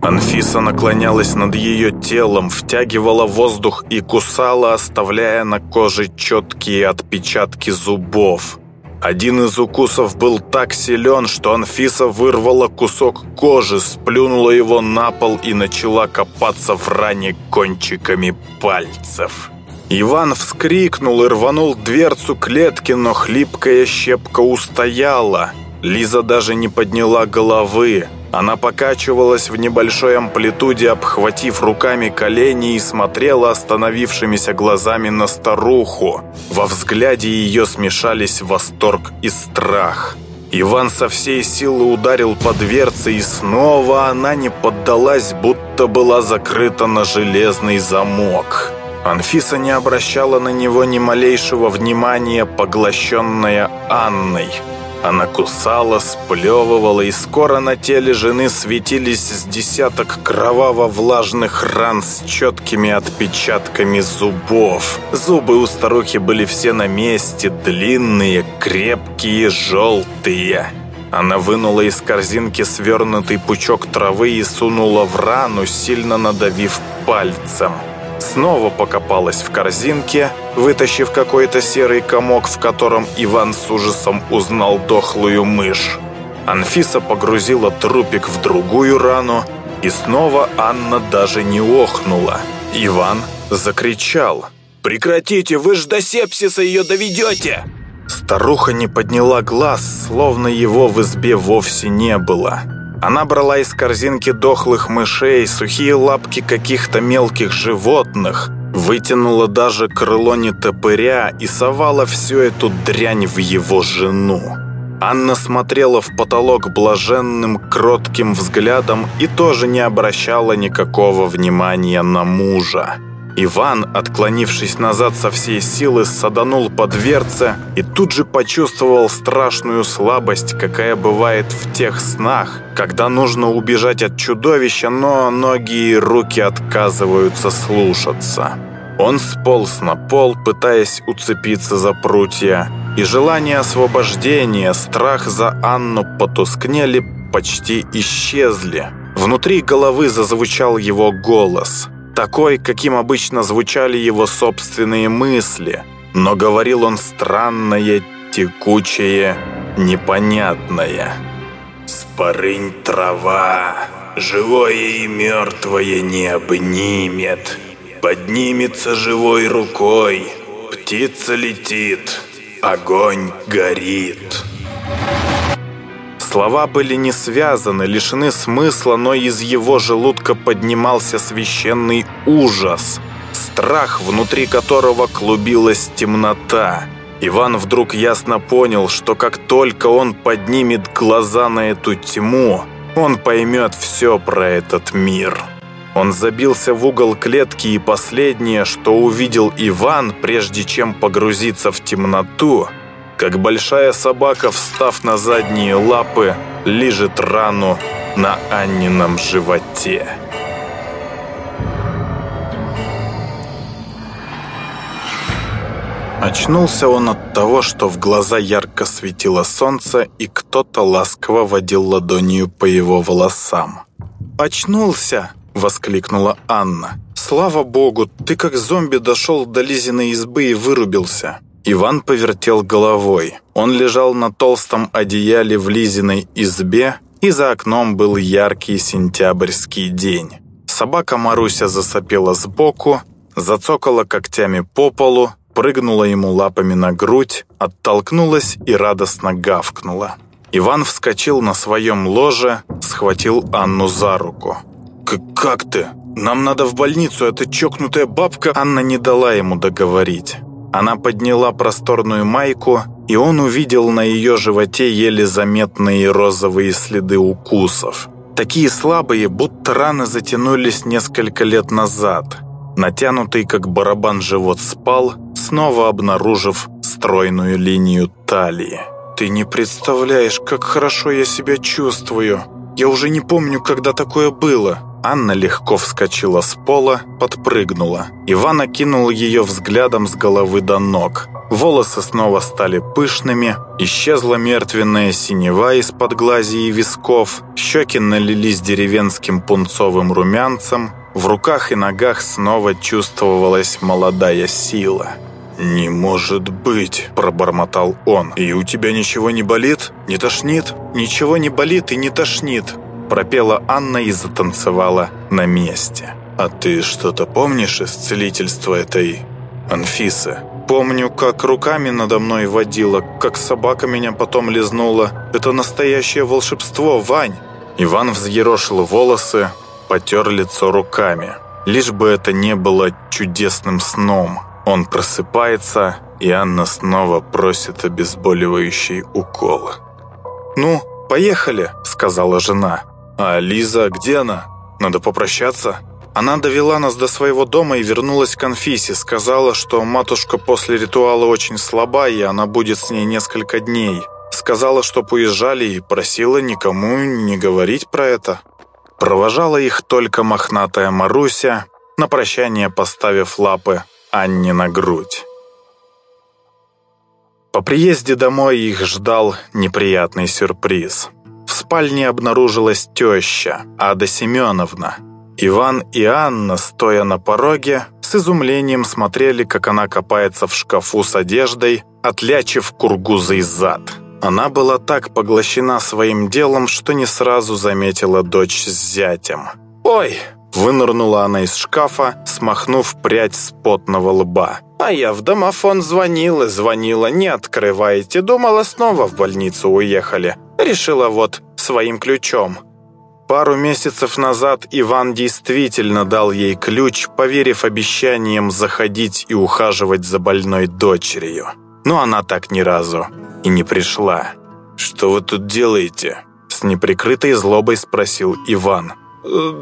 Анфиса наклонялась над ее телом, втягивала воздух и кусала, оставляя на коже четкие отпечатки зубов. Один из укусов был так силен, что Анфиса вырвала кусок кожи, сплюнула его на пол и начала копаться в ране кончиками пальцев. Иван вскрикнул и рванул дверцу клетки, но хлипкая щепка устояла. Лиза даже не подняла головы. Она покачивалась в небольшой амплитуде, обхватив руками колени и смотрела остановившимися глазами на старуху. Во взгляде ее смешались восторг и страх. Иван со всей силы ударил по дверце, и снова она не поддалась, будто была закрыта на железный замок. Анфиса не обращала на него ни малейшего внимания, поглощенная Анной. Она кусала, сплевывала, и скоро на теле жены светились с десяток кроваво-влажных ран с четкими отпечатками зубов. Зубы у старухи были все на месте, длинные, крепкие, желтые. Она вынула из корзинки свернутый пучок травы и сунула в рану, сильно надавив пальцем. Снова покопалась в корзинке, вытащив какой-то серый комок, в котором Иван с ужасом узнал дохлую мышь. Анфиса погрузила трупик в другую рану, и снова Анна даже не охнула. Иван закричал. «Прекратите, вы ж до сепсиса ее доведете!» Старуха не подняла глаз, словно его в избе вовсе не было. Она брала из корзинки дохлых мышей, сухие лапки каких-то мелких животных, вытянула даже крыло нетопыря и совала всю эту дрянь в его жену. Анна смотрела в потолок блаженным, кротким взглядом и тоже не обращала никакого внимания на мужа. Иван, отклонившись назад со всей силы, саданул по дверце и тут же почувствовал страшную слабость, какая бывает в тех снах, когда нужно убежать от чудовища, но ноги и руки отказываются слушаться. Он сполз на пол, пытаясь уцепиться за прутья, и желание освобождения, страх за Анну потускнели, почти исчезли. Внутри головы зазвучал его голос – такой, каким обычно звучали его собственные мысли, но говорил он странное, текучее, непонятное. «Спорынь трава, живое и мертвое не обнимет, поднимется живой рукой, птица летит, огонь горит». Слова были не связаны, лишены смысла, но из его желудка поднимался священный ужас. Страх, внутри которого клубилась темнота. Иван вдруг ясно понял, что как только он поднимет глаза на эту тьму, он поймет все про этот мир. Он забился в угол клетки, и последнее, что увидел Иван, прежде чем погрузиться в темноту – как большая собака, встав на задние лапы, лижет рану на Аннином животе. Очнулся он от того, что в глаза ярко светило солнце, и кто-то ласково водил ладонью по его волосам. «Очнулся!» — воскликнула Анна. «Слава богу, ты как зомби дошел до Лизиной избы и вырубился. Иван повертел головой. Он лежал на толстом одеяле в Лизиной избе, и за окном был яркий сентябрьский день. Собака Маруся засопела сбоку, зацокала когтями по полу, прыгнула ему лапами на грудь, оттолкнулась и радостно гавкнула. Иван вскочил на своем ложе, схватил Анну за руку. «Как ты? Нам надо в больницу, эта чокнутая бабка...» Анна не дала ему договорить. Она подняла просторную майку, и он увидел на ее животе еле заметные розовые следы укусов. Такие слабые, будто раны затянулись несколько лет назад. Натянутый, как барабан, живот спал, снова обнаружив стройную линию талии. «Ты не представляешь, как хорошо я себя чувствую. Я уже не помню, когда такое было. Анна легко вскочила с пола, подпрыгнула. Иван окинул ее взглядом с головы до ног. Волосы снова стали пышными, исчезла мертвенная синева из-под глазей и висков, щеки налились деревенским пунцовым румянцем, в руках и ногах снова чувствовалась молодая сила. «Не может быть!» – пробормотал он. «И у тебя ничего не болит? Не тошнит?» «Ничего не болит и не тошнит», пропела Анна и затанцевала на месте. «А ты что-то помнишь из целительства этой Анфисы?» «Помню, как руками надо мной водила, как собака меня потом лизнула. Это настоящее волшебство, Вань!» Иван взъерошил волосы, потер лицо руками. Лишь бы это не было чудесным сном. Он просыпается, и Анна снова просит обезболивающий укол. «Ну, поехали», — сказала жена. «А Лиза, где она? Надо попрощаться?» Она довела нас до своего дома и вернулась к Анфисе. Сказала, что матушка после ритуала очень слаба, и она будет с ней несколько дней. Сказала, что уезжали и просила никому не говорить про это. Провожала их только мохнатая Маруся, на прощание поставив лапы Анне на грудь. По приезде домой их ждал неприятный сюрприз – спальне обнаружилась теща, Ада Семеновна. Иван и Анна, стоя на пороге, с изумлением смотрели, как она копается в шкафу с одеждой, отлячив кургузый зад. Она была так поглощена своим делом, что не сразу заметила дочь с зятем. «Ой!» – вынырнула она из шкафа, смахнув прядь с потного лба. «А я в домофон звонила, звонила, не открываете, думала, снова в больницу уехали. Решила вот своим ключом. Пару месяцев назад Иван действительно дал ей ключ, поверив обещаниям заходить и ухаживать за больной дочерью. Но она так ни разу и не пришла. «Что вы тут делаете?» С неприкрытой злобой спросил Иван.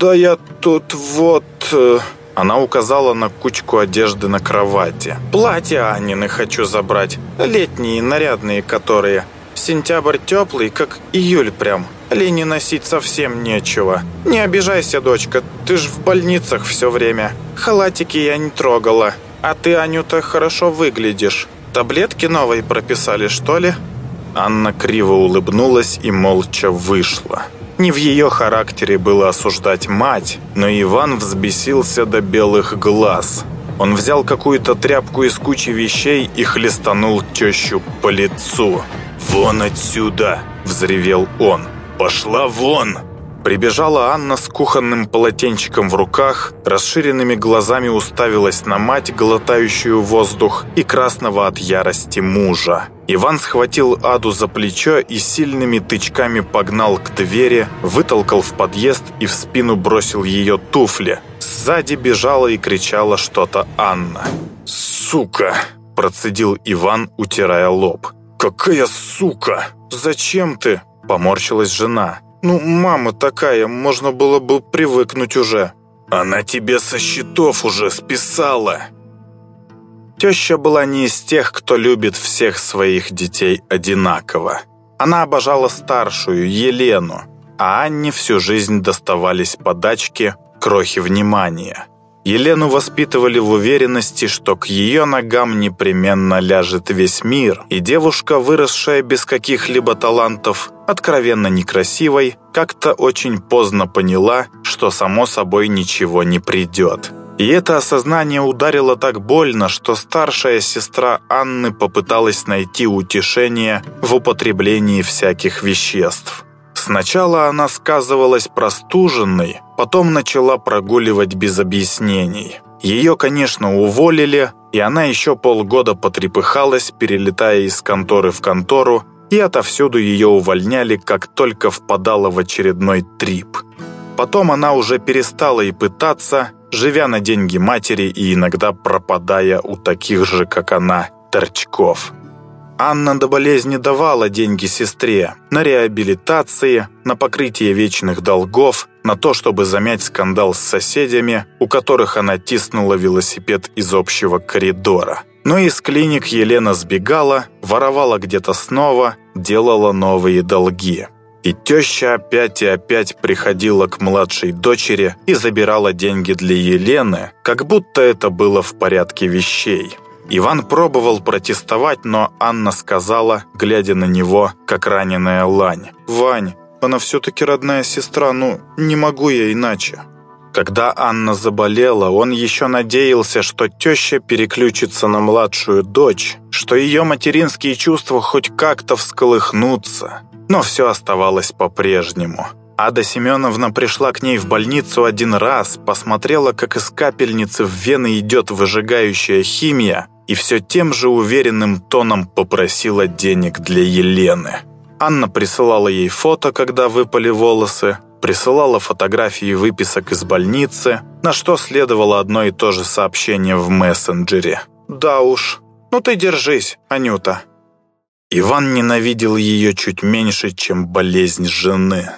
«Да я тут вот...» э, Она указала на кучку одежды на кровати. «Платья Анины хочу забрать. Летние, нарядные которые. Сентябрь теплый, как июль прям. Лени носить совсем нечего. Не обижайся, дочка, ты ж в больницах все время. Халатики я не трогала. А ты, Анюта, хорошо выглядишь. Таблетки новые прописали, что ли?» Анна криво улыбнулась и молча вышла. Не в ее характере было осуждать мать, но Иван взбесился до белых глаз. Он взял какую-то тряпку из кучи вещей и хлестанул тещу по лицу. «Вон отсюда!» – взревел он. «Пошла вон!» Прибежала Анна с кухонным полотенчиком в руках, расширенными глазами уставилась на мать, глотающую воздух, и красного от ярости мужа. Иван схватил Аду за плечо и сильными тычками погнал к двери, вытолкал в подъезд и в спину бросил ее туфли. Сзади бежала и кричала что-то Анна. «Сука!» – процедил Иван, утирая лоб. «Какая сука? Зачем ты?» – поморщилась жена. «Ну, мама такая, можно было бы привыкнуть уже». «Она тебе со счетов уже списала». Теща была не из тех, кто любит всех своих детей одинаково. Она обожала старшую, Елену, а Анне всю жизнь доставались подачки, крохи внимания. Елену воспитывали в уверенности, что к ее ногам непременно ляжет весь мир, и девушка, выросшая без каких-либо талантов, откровенно некрасивой, как-то очень поздно поняла, что само собой ничего не придет. И это осознание ударило так больно, что старшая сестра Анны попыталась найти утешение в употреблении всяких веществ. Сначала она сказывалась простуженной, потом начала прогуливать без объяснений. Ее, конечно, уволили, и она еще полгода потрепыхалась, перелетая из конторы в контору, и отовсюду ее увольняли, как только впадала в очередной трип. Потом она уже перестала и пытаться, живя на деньги матери и иногда пропадая у таких же, как она, торчков. Анна до болезни давала деньги сестре на реабилитации, на покрытие вечных долгов, на то, чтобы замять скандал с соседями, у которых она тиснула велосипед из общего коридора. Но из клиник Елена сбегала, воровала где-то снова, делала новые долги. И теща опять и опять приходила к младшей дочери и забирала деньги для Елены, как будто это было в порядке вещей. Иван пробовал протестовать, но Анна сказала, глядя на него, как раненая лань. «Вань, она все-таки родная сестра, ну, не могу я иначе». Когда Анна заболела, он еще надеялся, что теща переключится на младшую дочь, что ее материнские чувства хоть как-то всколыхнутся. Но все оставалось по-прежнему. Ада Семеновна пришла к ней в больницу один раз, посмотрела, как из капельницы в вены идет выжигающая химия, и все тем же уверенным тоном попросила денег для Елены. Анна присылала ей фото, когда выпали волосы, присылала фотографии выписок из больницы, на что следовало одно и то же сообщение в мессенджере. «Да уж, ну ты держись, Анюта». Иван ненавидел ее чуть меньше, чем болезнь жены.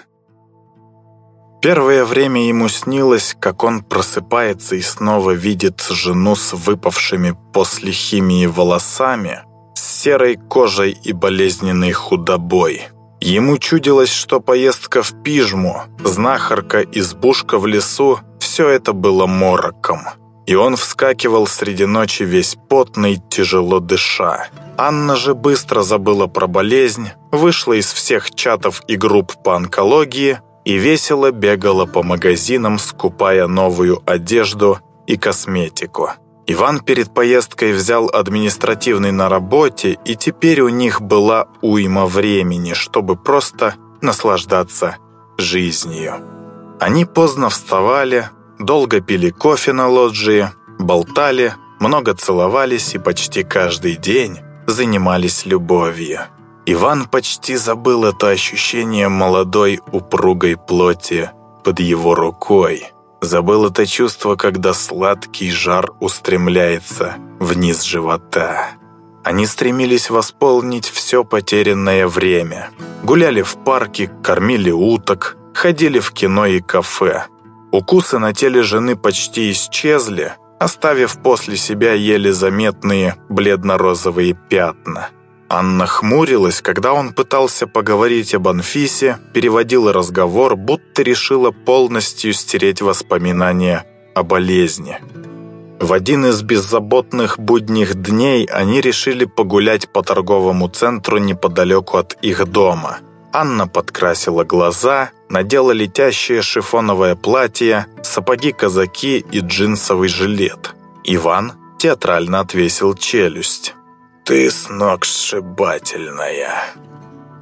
Первое время ему снилось, как он просыпается и снова видит жену с выпавшими после химии волосами, с серой кожей и болезненной худобой. Ему чудилось, что поездка в Пижму, знахарка, избушка в лесу – все это было мороком. И он вскакивал среди ночи весь потный, тяжело дыша. Анна же быстро забыла про болезнь, вышла из всех чатов и групп по онкологии – и весело бегала по магазинам, скупая новую одежду и косметику. Иван перед поездкой взял административный на работе, и теперь у них была уйма времени, чтобы просто наслаждаться жизнью. Они поздно вставали, долго пили кофе на лоджии, болтали, много целовались и почти каждый день занимались любовью. Иван почти забыл это ощущение молодой упругой плоти под его рукой. Забыл это чувство, когда сладкий жар устремляется вниз живота. Они стремились восполнить все потерянное время. Гуляли в парке, кормили уток, ходили в кино и кафе. Укусы на теле жены почти исчезли, оставив после себя еле заметные бледно-розовые пятна. Анна хмурилась, когда он пытался поговорить об Анфисе, переводила разговор, будто решила полностью стереть воспоминания о болезни. В один из беззаботных будних дней они решили погулять по торговому центру неподалеку от их дома. Анна подкрасила глаза, надела летящее шифоновое платье, сапоги-казаки и джинсовый жилет. Иван театрально отвесил челюсть. «Ты сногсшибательная!»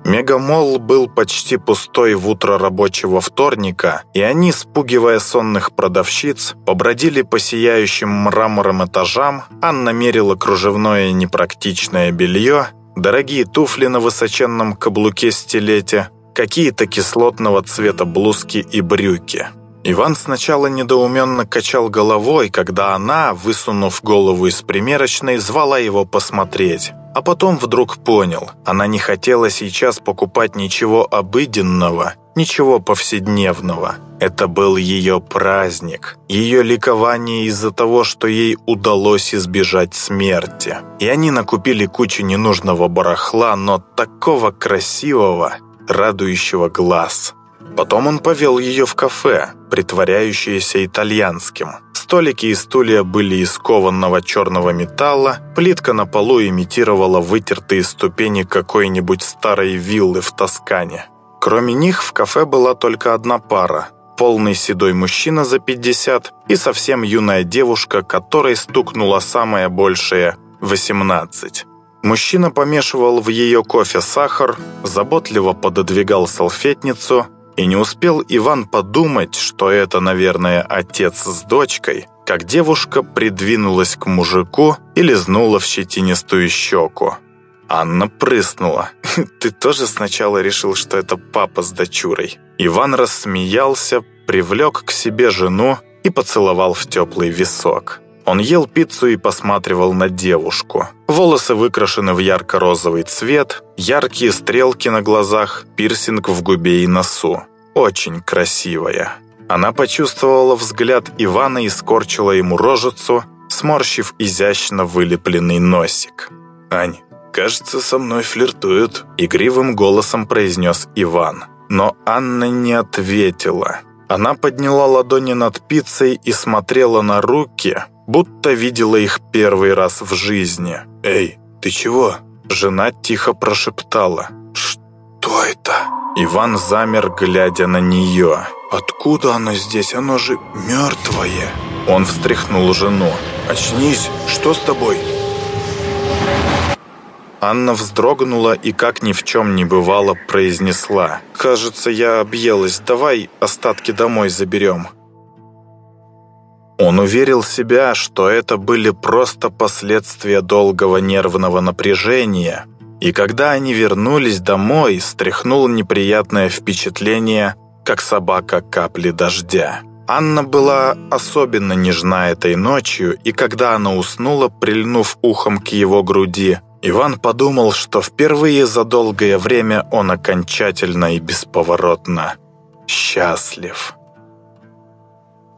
Мегамолл был почти пустой в утро рабочего вторника, и они, спугивая сонных продавщиц, побродили по сияющим мрамором этажам, Анна мерила кружевное непрактичное белье, дорогие туфли на высоченном каблуке-стилете, какие-то кислотного цвета блузки и брюки. Иван сначала недоуменно качал головой, когда она, высунув голову из примерочной, звала его посмотреть. А потом вдруг понял, она не хотела сейчас покупать ничего обыденного, ничего повседневного. Это был ее праздник, ее ликование из-за того, что ей удалось избежать смерти. И они накупили кучу ненужного барахла, но такого красивого, радующего глаз. Потом он повел ее в кафе, притворяющееся итальянским. Столики и стулья были из кованного черного металла, плитка на полу имитировала вытертые ступени какой-нибудь старой виллы в Тоскане. Кроме них в кафе была только одна пара – полный седой мужчина за 50 и совсем юная девушка, которой стукнуло самое большее – 18. Мужчина помешивал в ее кофе сахар, заботливо пододвигал салфетницу, и не успел Иван подумать, что это, наверное, отец с дочкой, как девушка придвинулась к мужику и лизнула в щетинистую щеку. Анна прыснула. «Ты тоже сначала решил, что это папа с дочурой?» Иван рассмеялся, привлек к себе жену и поцеловал в теплый висок. Он ел пиццу и посматривал на девушку. Волосы выкрашены в ярко-розовый цвет, яркие стрелки на глазах, пирсинг в губе и носу. Очень красивая. Она почувствовала взгляд Ивана и скорчила ему рожицу, сморщив изящно вылепленный носик. «Ань, кажется, со мной флиртуют», — игривым голосом произнес Иван. Но Анна не ответила. Она подняла ладони над пиццей и смотрела на руки, будто видела их первый раз в жизни. «Эй, ты чего?» Жена тихо прошептала. «Что это?» Иван замер, глядя на нее. «Откуда оно здесь? Оно же мертвое!» Он встряхнул жену. «Очнись! Что с тобой?» Анна вздрогнула и, как ни в чем не бывало, произнесла. «Кажется, я объелась. Давай остатки домой заберем». Он уверил себя, что это были просто последствия долгого нервного напряжения, и когда они вернулись домой, стряхнул неприятное впечатление, как собака капли дождя. Анна была особенно нежна этой ночью, и когда она уснула, прильнув ухом к его груди, Иван подумал, что впервые за долгое время он окончательно и бесповоротно счастлив.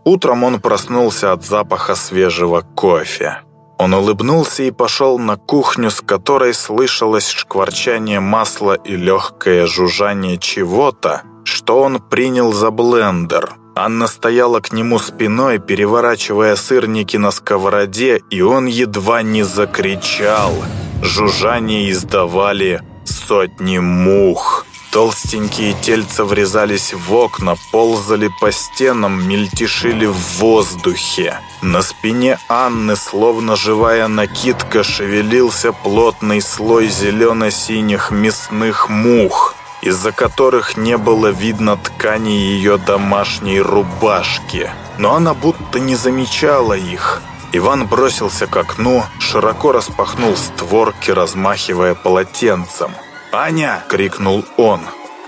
Утром он проснулся от запаха свежего кофе. Он улыбнулся и пошел на кухню, с которой слышалось шкварчание масла и легкое жужжание чего-то, что он принял за блендер. Анна стояла к нему спиной, переворачивая сырники на сковороде, и он едва не закричал. Жужжание издавали сотни мух. Толстенькие тельца врезались в окна, ползали по стенам, мельтешили в воздухе. На спине Анны, словно живая накидка, шевелился плотный слой зелено-синих мясных мух, из-за которых не было видно ткани ее домашней рубашки. Но она будто не замечала их. Иван бросился к окну, широко распахнул створки, размахивая полотенцем. «Аня!» — крикнул он.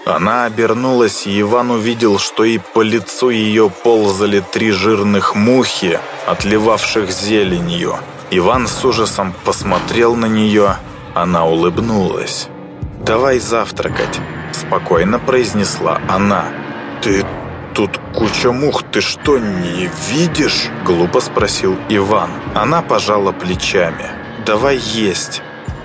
Она обернулась, и Иван увидел, что и по лицу ее ползали три жирных мухи, отливавших зеленью. Иван с ужасом посмотрел на нее, она улыбнулась. «Давай завтракать», — спокойно произнесла она. «Ты тут куча мух, ты что, не видишь?» — глупо спросил Иван. Она пожала плечами. «Давай есть».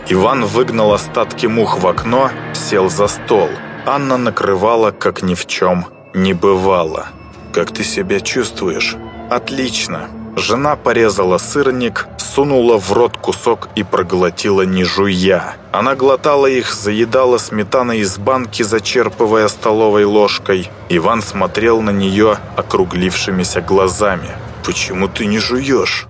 Иван выгнал остатки мух в окно, сел за стол. Анна накрывала, как ни в чем не бывало. «Как ты себя чувствуешь?» «Отлично». Жена порезала сырник, сунула в рот кусок и проглотила не жуя. Она глотала их, заедала сметаной из банки, зачерпывая столовой ложкой. Иван смотрел на нее округлившимися глазами. «Почему ты не жуешь?»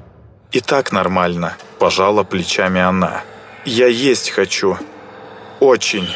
«И так нормально», – пожала плечами она. Я есть хочу. Очень.